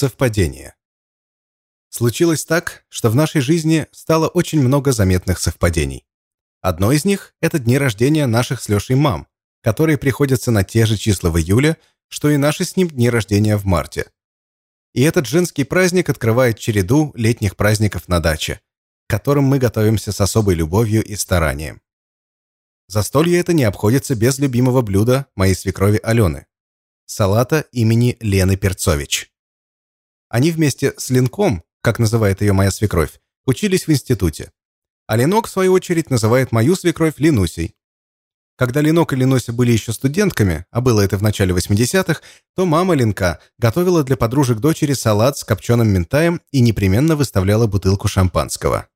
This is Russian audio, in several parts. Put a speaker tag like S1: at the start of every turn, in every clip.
S1: Совпадение. Случилось так, что в нашей жизни стало очень много заметных совпадений. Одно из них – это дни рождения наших с Лешей мам, которые приходятся на те же числа в июле, что и наши с ним дни рождения в марте. И этот женский праздник открывает череду летних праздников на даче, к которым мы готовимся с особой любовью и старанием. Застолье это не обходится без любимого блюда моей свекрови Алены – салата имени Лены Перцович. Они вместе с Ленком, как называет ее моя свекровь, учились в институте. А Ленок, в свою очередь, называет мою свекровь Ленусей. Когда Ленок и Ленуся были еще студентками, а было это в начале 80-х, то мама Ленка готовила для подружек дочери салат с копченым ментаем и непременно выставляла бутылку шампанского.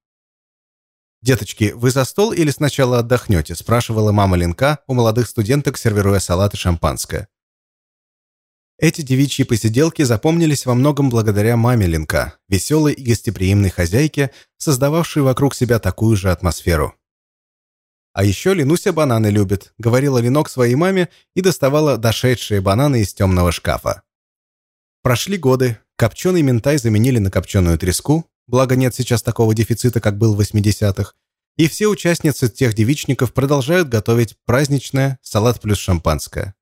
S1: «Деточки, вы за стол или сначала отдохнете?» – спрашивала мама Ленка у молодых студенток, сервируя салат и шампанское. Эти девичьи посиделки запомнились во многом благодаря маме Ленка, веселой и гостеприимной хозяйке, создававшей вокруг себя такую же атмосферу. «А еще Ленуся бананы любит», — говорила Ленок своей маме и доставала дошедшие бананы из темного шкафа. Прошли годы, копченый ментай заменили на копченую треску, благо нет сейчас такого дефицита, как был в 80-х, и все участницы тех девичников продолжают готовить праздничное салат плюс шампанское.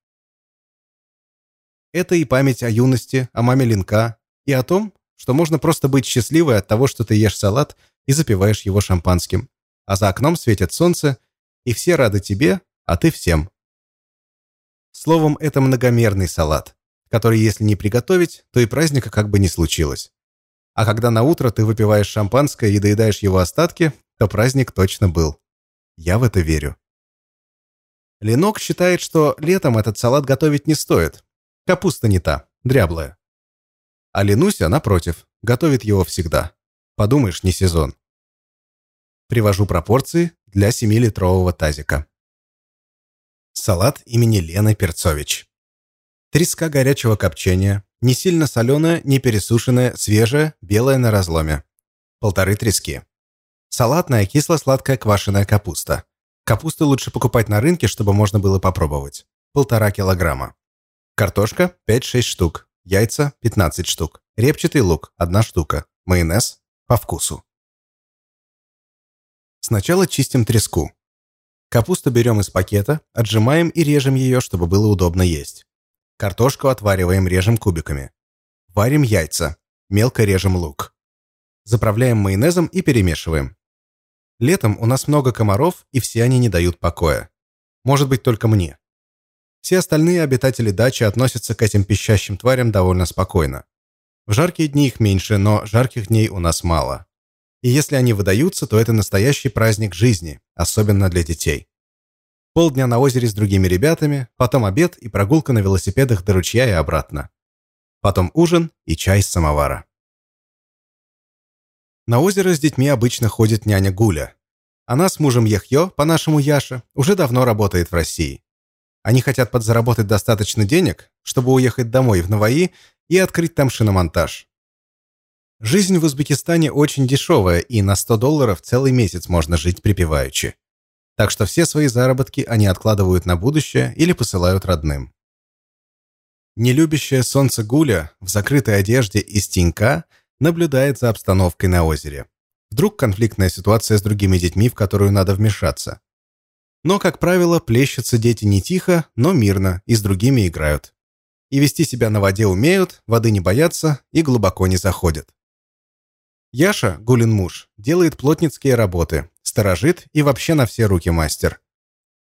S1: Это и память о юности, о маме Ленка, и о том, что можно просто быть счастливой от того, что ты ешь салат и запиваешь его шампанским. А за окном светит солнце, и все рады тебе, а ты всем. Словом, это многомерный салат, который, если не приготовить, то и праздника как бы не случилось. А когда на утро ты выпиваешь шампанское и доедаешь его остатки, то праздник точно был. Я в это верю. Ленок считает, что летом этот салат готовить не стоит. Капуста не та, дряблая. А Ленуся, напротив, готовит его всегда. Подумаешь, не сезон. Привожу пропорции для 7-литрового тазика. Салат имени Лены Перцович. Треска горячего копчения, не сильно соленая, не пересушенная, свежая, белая на разломе. Полторы трески. Салатная кисло-сладкая квашеная капуста. Капусту лучше покупать на рынке, чтобы можно было попробовать. Полтора килограмма. Картошка 5-6 штук. Яйца 15 штук. Репчатый лук 1 штука. Майонез по вкусу. Сначала чистим треску. Капусту берем из пакета, отжимаем и режем ее, чтобы было удобно есть. Картошку отвариваем, режем кубиками. Варим яйца. Мелко режем лук. Заправляем майонезом и перемешиваем. Летом у нас много комаров, и все они не дают покоя. Может быть, только мне. Все остальные обитатели дачи относятся к этим пищащим тварям довольно спокойно. В жаркие дни их меньше, но жарких дней у нас мало. И если они выдаются, то это настоящий праздник жизни, особенно для детей полдня на озере с другими ребятами, потом обед и прогулка на велосипедах до ручья и обратно. Потом ужин и чай из самовара. На озеро с детьми обычно ходит няня Гуля. Она с мужем Ехьё, по-нашему Яша, уже давно работает в России. Они хотят подзаработать достаточно денег, чтобы уехать домой в Наваи и открыть там шиномонтаж. Жизнь в Узбекистане очень дешевая, и на 100 долларов целый месяц можно жить припеваючи так что все свои заработки они откладывают на будущее или посылают родным. Нелюбящая солнце Гуля в закрытой одежде из тенька наблюдает за обстановкой на озере. Вдруг конфликтная ситуация с другими детьми, в которую надо вмешаться. Но, как правило, плещутся дети не тихо, но мирно и с другими играют. И вести себя на воде умеют, воды не боятся и глубоко не заходят. Яша, Гулин муж, делает плотницкие работы, сторожит и вообще на все руки мастер.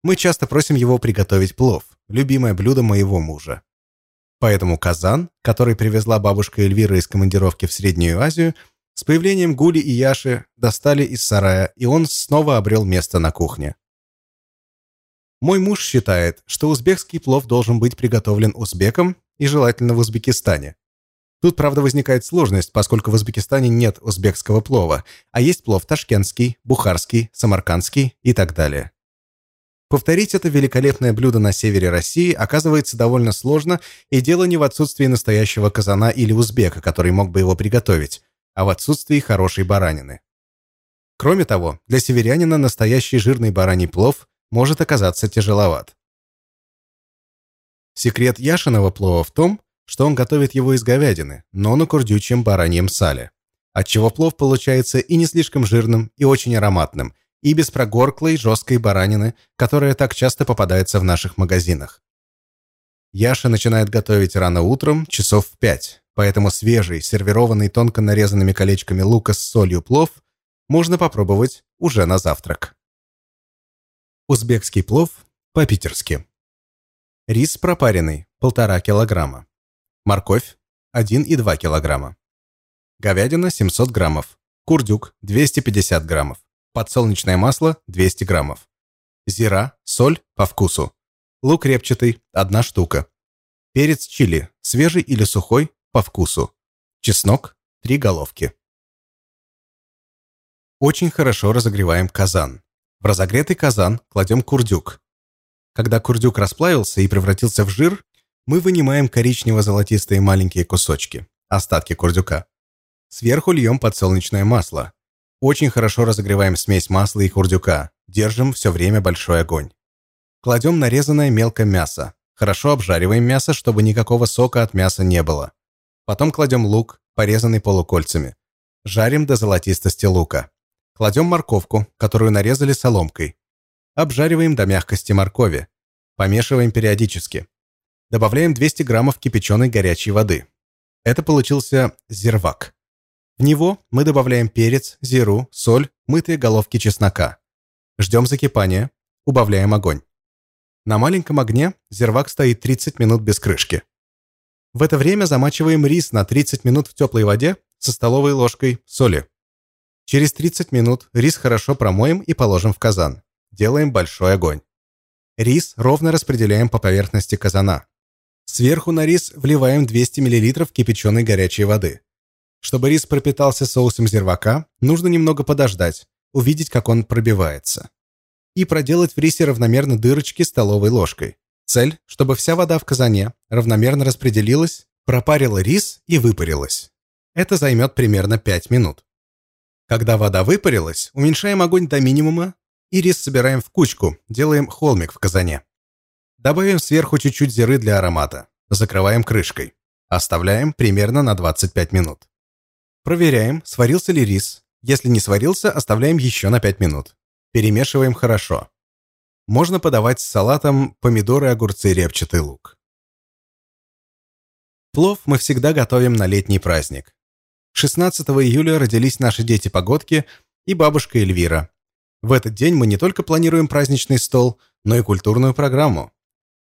S1: Мы часто просим его приготовить плов, любимое блюдо моего мужа. Поэтому казан, который привезла бабушка Эльвира из командировки в Среднюю Азию, с появлением Гули и Яши достали из сарая, и он снова обрел место на кухне. Мой муж считает, что узбекский плов должен быть приготовлен узбеком и желательно в Узбекистане. Тут, правда, возникает сложность, поскольку в Узбекистане нет узбекского плова, а есть плов ташкентский, бухарский, самаркандский и так далее. Повторить это великолепное блюдо на севере России оказывается довольно сложно, и дело не в отсутствии настоящего казана или узбека, который мог бы его приготовить, а в отсутствии хорошей баранины. Кроме того, для северянина настоящий жирный бараний плов может оказаться тяжеловат. Секрет Яшиного плова в том, что он готовит его из говядины, но на курдючем бараньем сале. Отчего плов получается и не слишком жирным, и очень ароматным, и без прогорклой жесткой баранины, которая так часто попадается в наших магазинах. Яша начинает готовить рано утром, часов в пять, поэтому свежий, сервированный тонко нарезанными колечками лука с солью плов можно попробовать уже на завтрак. Узбекский плов по-питерски. Рис пропаренный – 1,5 килограмма. Морковь – 1,2 килограмма. Говядина – 700 граммов. Курдюк – 250 граммов. Подсолнечное масло – 200 граммов. Зира, соль по вкусу. Лук репчатый – 1 штука. Перец чили, свежий или сухой, по вкусу. Чеснок – 3 головки. Очень хорошо разогреваем казан. В разогретый казан кладем курдюк. Когда курдюк расплавился и превратился в жир, мы вынимаем коричнево-золотистые маленькие кусочки, остатки курдюка. Сверху льем подсолнечное масло. Очень хорошо разогреваем смесь масла и курдюка. Держим все время большой огонь. Кладем нарезанное мелко мясо. Хорошо обжариваем мясо, чтобы никакого сока от мяса не было. Потом кладем лук, порезанный полукольцами. Жарим до золотистости лука. Кладем морковку, которую нарезали соломкой. Обжариваем до мягкости моркови. Помешиваем периодически. Добавляем 200 граммов кипяченой горячей воды. Это получился зирвак. В него мы добавляем перец, зиру, соль, мытые головки чеснока. Ждем закипания, убавляем огонь. На маленьком огне зирвак стоит 30 минут без крышки. В это время замачиваем рис на 30 минут в теплой воде со столовой ложкой соли. Через 30 минут рис хорошо промоем и положим в казан. Делаем большой огонь. Рис ровно распределяем по поверхности казана. Сверху на рис вливаем 200 мл кипяченой горячей воды. Чтобы рис пропитался соусом зирвака, нужно немного подождать, увидеть, как он пробивается. И проделать в рисе равномерно дырочки столовой ложкой. Цель, чтобы вся вода в казане равномерно распределилась, пропарила рис и выпарилась. Это займет примерно 5 минут. Когда вода выпарилась, уменьшаем огонь до минимума и рис собираем в кучку, делаем холмик в казане. Добавим сверху чуть-чуть зиры для аромата. Закрываем крышкой. Оставляем примерно на 25 минут. Проверяем, сварился ли рис. Если не сварился, оставляем еще на 5 минут. Перемешиваем хорошо. Можно подавать с салатом помидоры, огурцы, репчатый лук. Плов мы всегда готовим на летний праздник. 16 июля родились наши дети-погодки и бабушка Эльвира. В этот день мы не только планируем праздничный стол, но и культурную программу.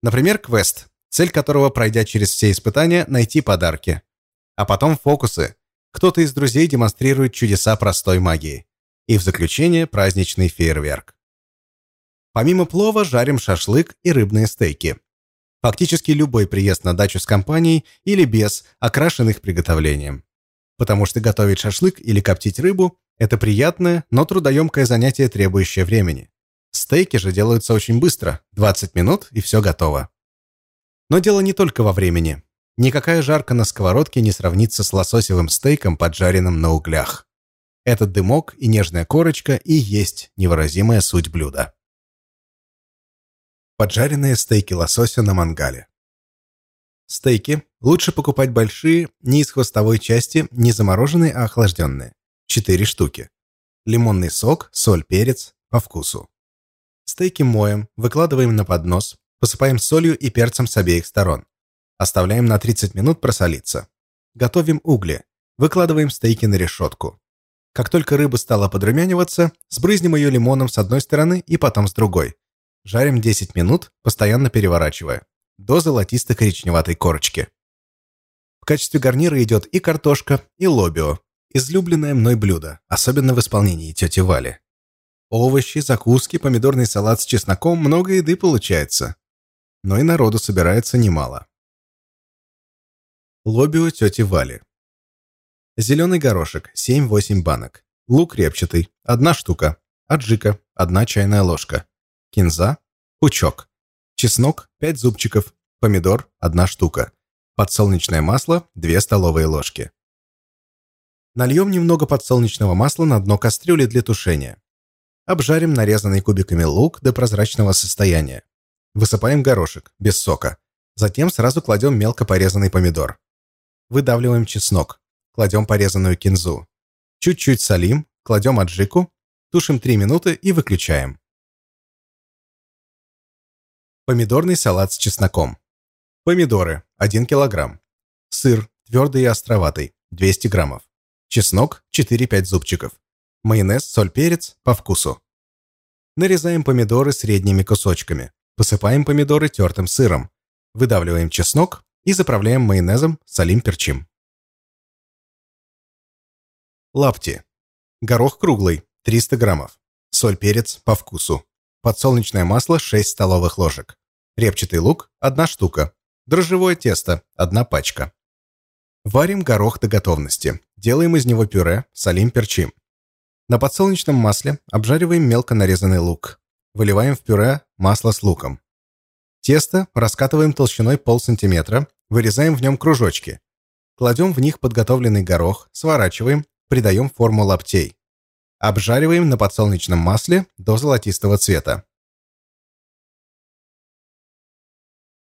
S1: Например, квест, цель которого, пройдя через все испытания, найти подарки. А потом фокусы. Кто-то из друзей демонстрирует чудеса простой магии. И в заключение праздничный фейерверк. Помимо плова жарим шашлык и рыбные стейки. Фактически любой приезд на дачу с компанией или без окрашен их приготовлением потому что готовить шашлык или коптить рыбу – это приятное, но трудоемкое занятие, требующее времени. Стейки же делаются очень быстро, 20 минут и все готово. Но дело не только во времени. Никакая жарка на сковородке не сравнится с лососевым стейком, поджаренным на углях. Этот дымок и нежная корочка и есть невыразимая суть блюда. Поджаренные стейки лосося на мангале. Стейки лучше покупать большие, не из хвостовой части, не замороженные, а охлажденные. Четыре штуки. Лимонный сок, соль, перец по вкусу. Стейки моем, выкладываем на поднос, посыпаем солью и перцем с обеих сторон. Оставляем на 30 минут просолиться. Готовим угли. Выкладываем стейки на решетку. Как только рыба стала подрумяниваться, сбрызнем ее лимоном с одной стороны и потом с другой. Жарим 10 минут, постоянно переворачивая до золотисто-коричневатой корочки. В качестве гарнира идет и картошка, и лобио. Излюбленное мной блюдо, особенно в исполнении тети Вали. Овощи, закуски, помидорный салат с чесноком, много еды получается. Но и народу собирается немало. Лобио тети Вали. Зеленый горошек, 7-8 банок. Лук репчатый, одна штука. Аджика, одна чайная ложка. Кинза, пучок. Чеснок – 5 зубчиков. Помидор – 1 штука. Подсолнечное масло – 2 столовые ложки. Нальем немного подсолнечного масла на дно кастрюли для тушения. Обжарим нарезанный кубиками лук до прозрачного состояния. Высыпаем горошек, без сока. Затем сразу кладем мелко порезанный помидор. Выдавливаем чеснок. Кладем порезанную кинзу. Чуть-чуть солим, кладем аджику, тушим 3 минуты и выключаем. Помидорный салат с чесноком. Помидоры – 1 кг. Сыр, твердый и островатый – 200 граммов. Чеснок – 4-5 зубчиков. Майонез, соль, перец – по вкусу. Нарезаем помидоры средними кусочками. Посыпаем помидоры тертым сыром. Выдавливаем чеснок и заправляем майонезом, солим, перчим. Лапти. Горох круглый – 300 граммов. Соль, перец – по вкусу. Подсолнечное масло – 6 столовых ложек. Репчатый лук – 1 штука. Дрожжевое тесто – 1 пачка. Варим горох до готовности. Делаем из него пюре, солим, перчим. На подсолнечном масле обжариваем мелко нарезанный лук. Выливаем в пюре масло с луком. Тесто раскатываем толщиной полсантиметра, вырезаем в нем кружочки. Кладем в них подготовленный горох, сворачиваем, придаем форму лаптей. Обжариваем на подсолнечном масле до золотистого цвета.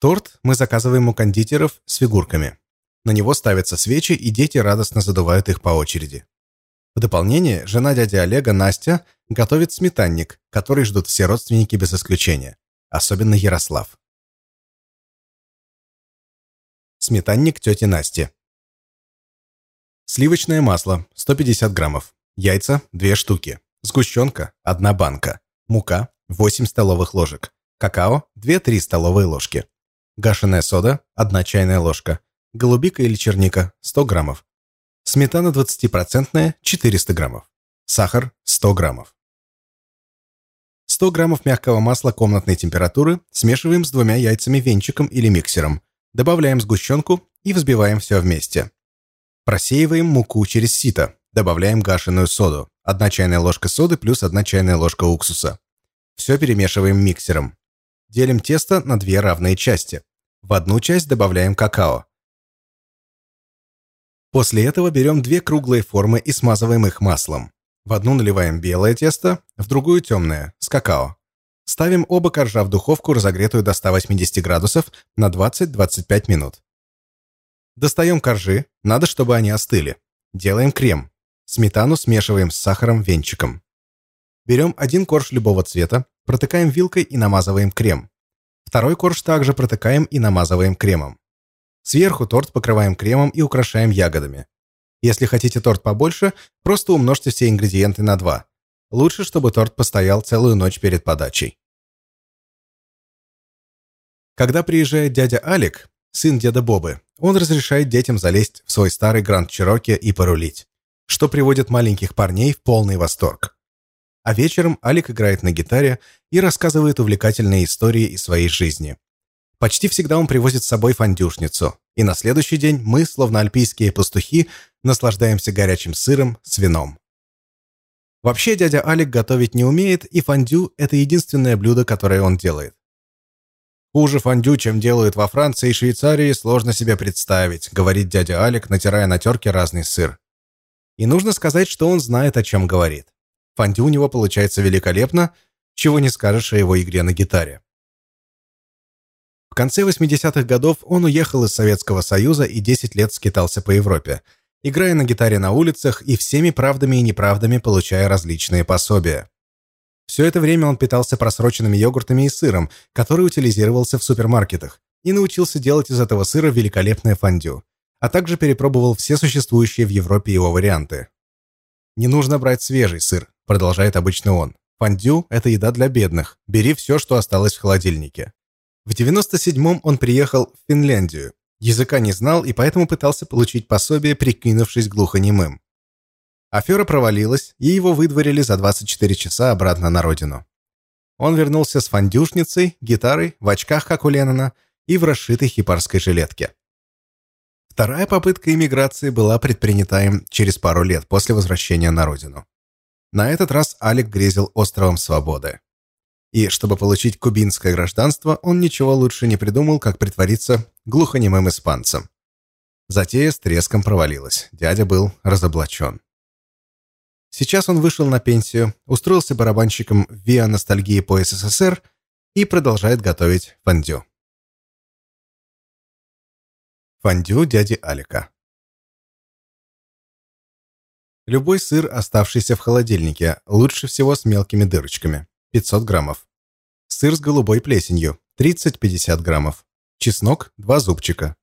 S1: Торт мы заказываем у кондитеров с фигурками. На него ставятся свечи, и дети радостно задувают их по очереди. В дополнение, жена дяди Олега, Настя, готовит сметанник, который ждут все родственники без исключения. Особенно Ярослав. Сметанник тети Насти. Сливочное масло 150 граммов. Яйца 2 штуки. Сгущенка 1 банка. Мука 8 столовых ложек. Какао 2-3 столовые ложки. Гашеная сода 1 чайная ложка. Голубика или черника 100 граммов. Сметана 20% 400 граммов. Сахар 100 граммов. 100 граммов мягкого масла комнатной температуры смешиваем с двумя яйцами венчиком или миксером. Добавляем сгущенку и взбиваем все вместе. Просеиваем муку через сито. Добавляем гашеную соду. 1 чайная ложка соды плюс 1 чайная ложка уксуса. Все перемешиваем миксером. Делим тесто на две равные части. В одну часть добавляем какао. После этого берем две круглые формы и смазываем их маслом. В одну наливаем белое тесто, в другую темное, с какао. Ставим оба коржа в духовку, разогретую до 180 градусов, на 20-25 минут. Достаем коржи, надо, чтобы они остыли. Делаем крем. Сметану смешиваем с сахаром венчиком. Берем один корж любого цвета, протыкаем вилкой и намазываем крем. Второй корж также протыкаем и намазываем кремом. Сверху торт покрываем кремом и украшаем ягодами. Если хотите торт побольше, просто умножьте все ингредиенты на 2. Лучше, чтобы торт постоял целую ночь перед подачей. Когда приезжает дядя Алик, сын деда Бобы, он разрешает детям залезть в свой старый Гранд Чироки и порулить, что приводит маленьких парней в полный восторг. А вечером Алик играет на гитаре и рассказывает увлекательные истории из своей жизни. Почти всегда он привозит с собой фондюшницу, и на следующий день мы, словно альпийские пастухи, наслаждаемся горячим сыром с вином. Вообще дядя Алик готовить не умеет, и фондю – это единственное блюдо, которое он делает. «Хуже фондю, чем делают во Франции и Швейцарии, сложно себе представить», говорит дядя Алик, натирая на терке разный сыр. И нужно сказать, что он знает, о чем говорит. Фондю у него получается великолепно, чего не скажешь о его игре на гитаре конце 80-х годов он уехал из Советского Союза и 10 лет скитался по Европе, играя на гитаре на улицах и всеми правдами и неправдами получая различные пособия. Все это время он питался просроченными йогуртами и сыром, который утилизировался в супермаркетах, и научился делать из этого сыра великолепное фондю, а также перепробовал все существующие в Европе его варианты. «Не нужно брать свежий сыр», – продолжает обычно он. «Фондю – это еда для бедных. Бери все, что осталось в холодильнике». В 97-м он приехал в Финляндию. Языка не знал и поэтому пытался получить пособие, прикинувшись глухонемым. Афера провалилась, и его выдворили за 24 часа обратно на родину. Он вернулся с фандюшницей, гитарой, в очках, как у Леннона, и в расшитой хипарской жилетке. Вторая попытка иммиграции была предпринята им через пару лет после возвращения на родину. На этот раз Алик грезил островом свободы. И чтобы получить кубинское гражданство, он ничего лучше не придумал, как притвориться глухонемым испанцем. Затея с треском провалилась. Дядя был разоблачен. Сейчас он вышел на пенсию, устроился барабанщиком ВИА ностальгии по СССР и продолжает готовить фондю. Фондю дяди Алика. Любой сыр, оставшийся в холодильнике, лучше всего с мелкими дырочками. 500 граммов. Сыр с голубой плесенью. 30-50 граммов. Чеснок – 2 зубчика.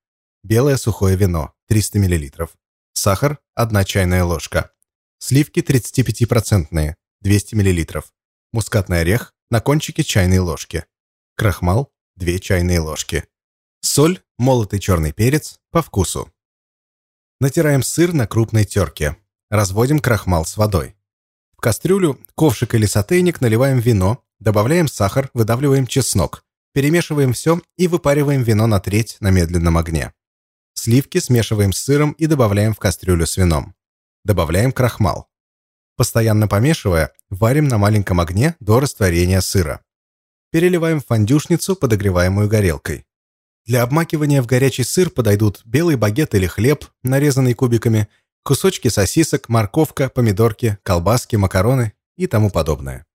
S1: Белое сухое вино – 300 мл. Сахар – 1 чайная ложка. Сливки 35-процентные – 200 мл. Мускатный орех на кончике чайной ложки. Крахмал – 2 чайные ложки. Соль, молотый черный перец по вкусу. Натираем сыр на крупной терке. Разводим крахмал с водой. В кастрюлю, ковшик или сотейник наливаем вино, добавляем сахар, выдавливаем чеснок. Перемешиваем все и выпариваем вино на треть на медленном огне. Сливки смешиваем с сыром и добавляем в кастрюлю с вином. Добавляем крахмал. Постоянно помешивая, варим на маленьком огне до растворения сыра. Переливаем в фондюшницу, подогреваемую горелкой. Для обмакивания в горячий сыр подойдут белый багет или хлеб, нарезанный кубиками, кусочки сосисок, морковка, помидорки, колбаски, макароны и тому подобное.